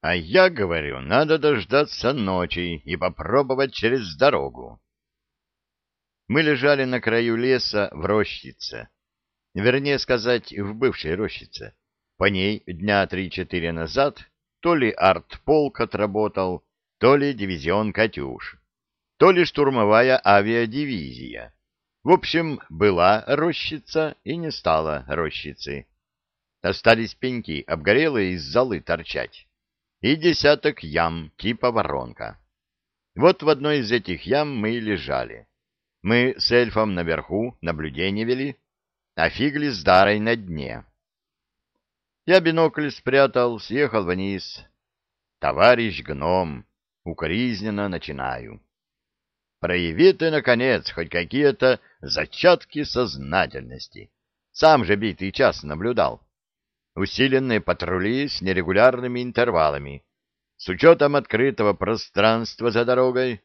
А я говорю, надо дождаться ночи и попробовать через дорогу. Мы лежали на краю леса в рощице. Вернее сказать, в бывшей рощице. По ней дня три-четыре назад то ли артполк отработал, то ли дивизион «Катюш», то ли штурмовая авиадивизия. В общем, была рощица и не стала рощицы. Остались пеньки, обгорелые из золы торчать, и десяток ям типа воронка. Вот в одной из этих ям мы и лежали. Мы с эльфом наверху наблюдение вели, а фигли с дарой на дне. Я бинокль спрятал, съехал вниз. Товарищ гном, укоризненно начинаю. Прояви ты, наконец, хоть какие-то зачатки сознательности. Сам же битый час наблюдал. Усиленные патрули с нерегулярными интервалами. С учетом открытого пространства за дорогой.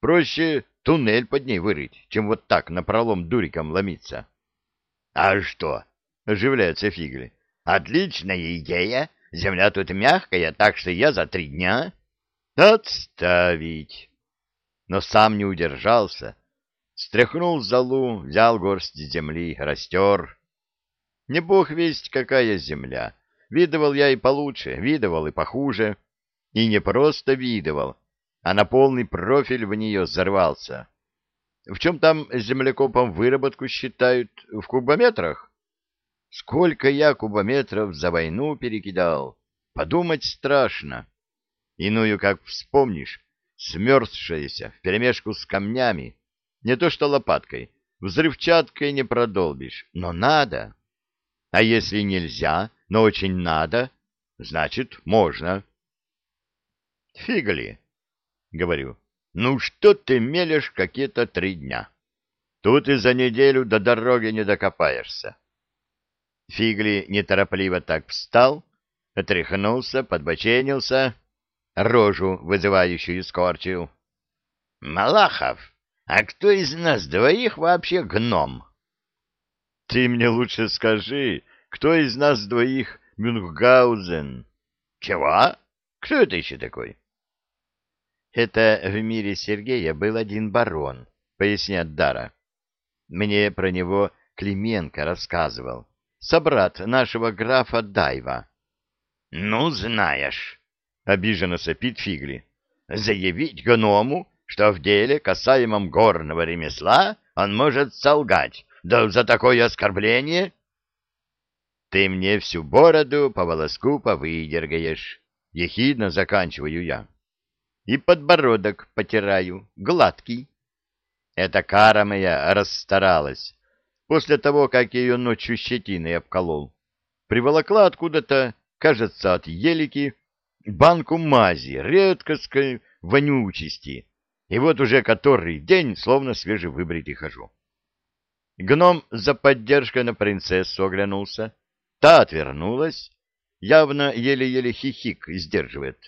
Проще туннель под ней вырыть, чем вот так напролом дуриком ломиться. — А что? — оживляется Фигли. Отличная идея. Земля тут мягкая, так что я за три дня... Отставить. Но сам не удержался. Стряхнул залу, взял горсть земли, растер. Не бог весть, какая земля. Видывал я и получше, видывал и похуже. И не просто видывал, а на полный профиль в нее взорвался. В чем там землекопом выработку считают? В кубометрах? Сколько я кубометров за войну перекидал, подумать страшно. Иную, как вспомнишь, смерзшаяся вперемешку с камнями, не то что лопаткой, взрывчаткой не продолбишь, но надо. А если нельзя, но очень надо, значит, можно. Фигли, говорю, ну что ты мелешь какие-то три дня? Тут и за неделю до дороги не докопаешься. Фигли неторопливо так встал, отряхнулся, подбоченился, рожу вызывающую скорчил. — Малахов, а кто из нас двоих вообще гном? — Ты мне лучше скажи, кто из нас двоих Мюнхгаузен? — Чего? Кто это еще такой? — Это в мире Сергея был один барон, — поясняет Дара. Мне про него Клименко рассказывал собрат нашего графа Дайва. — Ну, знаешь, — обиженно сопит Фигли, — заявить гному, что в деле, касаемом горного ремесла, он может солгать, да за такое оскорбление... Ты мне всю бороду по волоску повыдергаешь, — ехидно заканчиваю я. И подбородок потираю, гладкий. Эта кара моя расстаралась, после того, как ее ночью щетиной обколол. Приволокла откуда-то, кажется, от елики, банку мази, редкостной вонючести, и вот уже который день словно свежевыбритый хожу. Гном за поддержкой на принцессу оглянулся. Та отвернулась, явно еле-еле хихик сдерживает.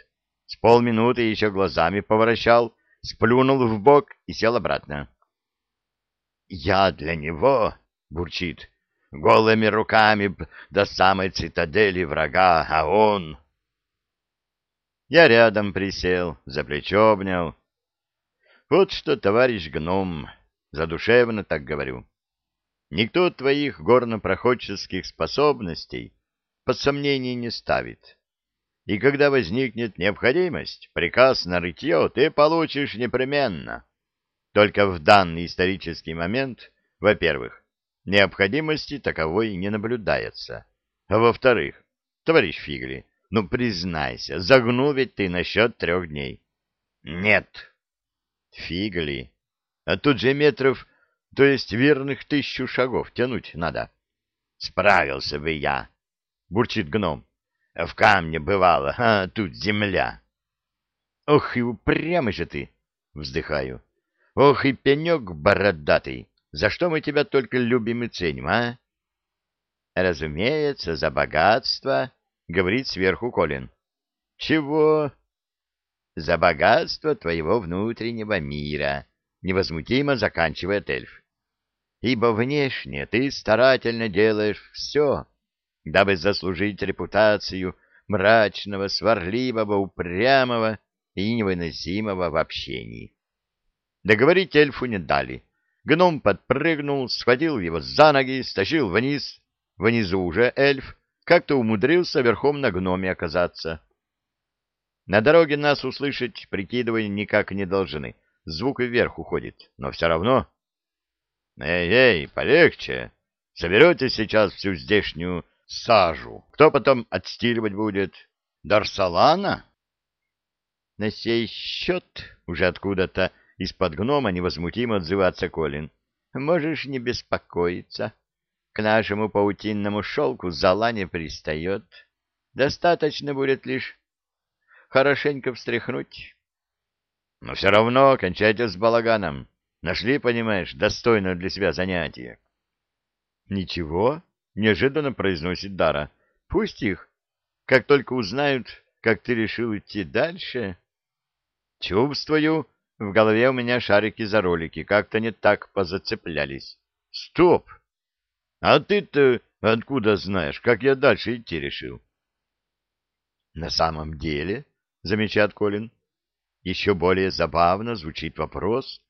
С полминуты еще глазами поворачал, сплюнул в бок и сел обратно. — Я для него бурчит. Голыми руками до самой цитадели врага, а он... Я рядом присел, за плечо обнял. Вот что, товарищ гном, задушевно так говорю. Никто твоих горнопроходческих способностей под сомнение не ставит. И когда возникнет необходимость, приказ на рытье ты получишь непременно. Только в данный исторический момент, во-первых, необходимости таковой не наблюдается. А во-вторых, товарищ Фигли, ну признайся, загнул ведь ты насчет трех дней. Нет. Фигли. А тут же метров, то есть верных тысячу шагов тянуть надо. Справился бы я, бурчит гном. В камне бывало, а тут земля. Ох и упрямый же ты, вздыхаю. Ох и пенек бородатый. За что мы тебя только любим и ценим, а? Разумеется, за богатство, говорит сверху Колин. Чего? За богатство твоего внутреннего мира, невозмутимо заканчивает эльф. Ибо внешне ты старательно делаешь все, дабы заслужить репутацию мрачного, сварливого, упрямого и невыносимого в общении. Договорить эльфу не дали. Гном подпрыгнул, схватил его за ноги, стащил вниз. Внизу уже эльф как-то умудрился верхом на гноме оказаться. На дороге нас услышать, прикидывая, никак не должны. Звук вверх уходит, но все равно... Эй-эй, полегче. Соберете сейчас всю здешнюю сажу. Кто потом отстиливать будет? Дарсалана? На сей счет уже откуда-то из-под гнома невозмутимо отзываться Колин. Можешь не беспокоиться. К нашему паутинному шелку зала не пристает. Достаточно будет лишь хорошенько встряхнуть. Но все равно кончайте с балаганом. Нашли, понимаешь, достойное для себя занятие. Ничего, неожиданно произносит Дара. Пусть их, как только узнают, как ты решил идти дальше. Чувствую, в голове у меня шарики за ролики как-то не так позацеплялись. Стоп! А ты-то откуда знаешь, как я дальше идти решил? На самом деле, замечает Колин, еще более забавно звучит вопрос,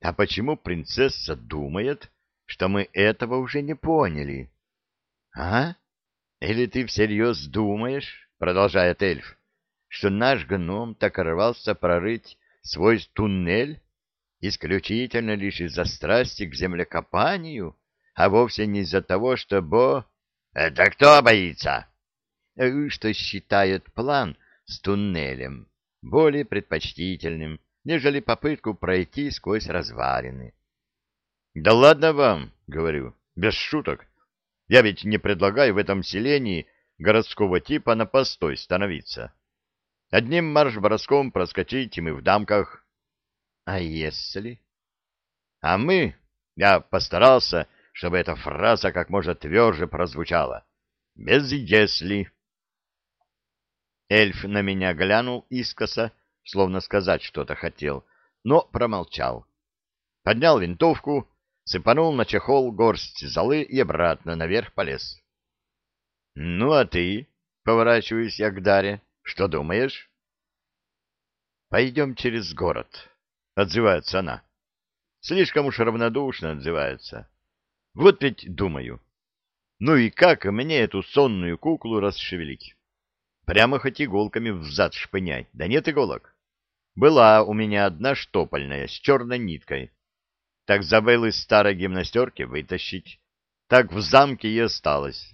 а почему принцесса думает, что мы этого уже не поняли? А? Или ты всерьез думаешь, продолжает эльф, что наш гном так рвался прорыть свой туннель исключительно лишь из-за страсти к землекопанию, а вовсе не из-за того, что Бо... Это кто боится? Что считает план с туннелем более предпочтительным, нежели попытку пройти сквозь развалины. Да ладно вам, говорю, без шуток. Я ведь не предлагаю в этом селении городского типа на постой становиться. Одним марш-броском проскочить, мы в дамках. А если? А мы... Я постарался, чтобы эта фраза как можно тверже прозвучала. Без «если». Эльф на меня глянул искоса, словно сказать что-то хотел, но промолчал. Поднял винтовку, сыпанул на чехол горсть золы и обратно наверх полез. — Ну, а ты, — поворачиваюсь я к Даре, — что думаешь? — Пойдем через город, — отзывается она. Слишком уж равнодушно отзывается. Вот ведь думаю. Ну и как мне эту сонную куклу расшевелить? Прямо хоть иголками взад шпынять, да нет иголок. Была у меня одна штопольная с черной ниткой. Так забыл из старой гимнастерки вытащить. Так в замке и осталось.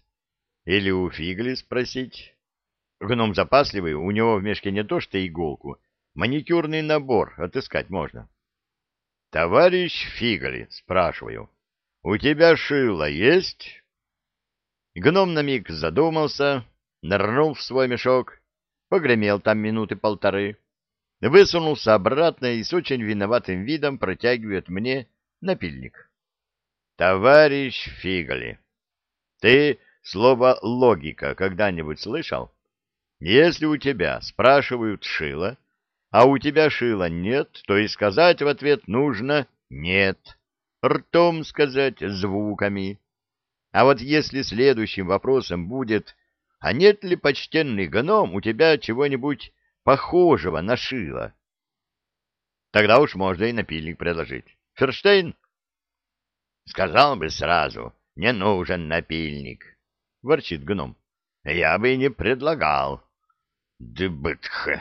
Или у Фигли спросить. Гном запасливый, у него в мешке не то что иголку, маникюрный набор отыскать можно. «Товарищ Фигли, спрашиваю, у тебя шило есть?» Гном на миг задумался, нырнул в свой мешок, погремел там минуты полторы, высунулся обратно и с очень виноватым видом протягивает мне напильник. «Товарищ Фигли, ты слово «логика» когда-нибудь слышал? Если у тебя спрашивают шило, а у тебя шила нет, то и сказать в ответ нужно «нет». Ртом сказать звуками. А вот если следующим вопросом будет «А нет ли, почтенный гном, у тебя чего-нибудь похожего на шило?» Тогда уж можно и напильник предложить. Ферштейн? Сказал бы сразу, не нужен напильник, ворчит гном. Я бы и не предлагал. Дыбытха.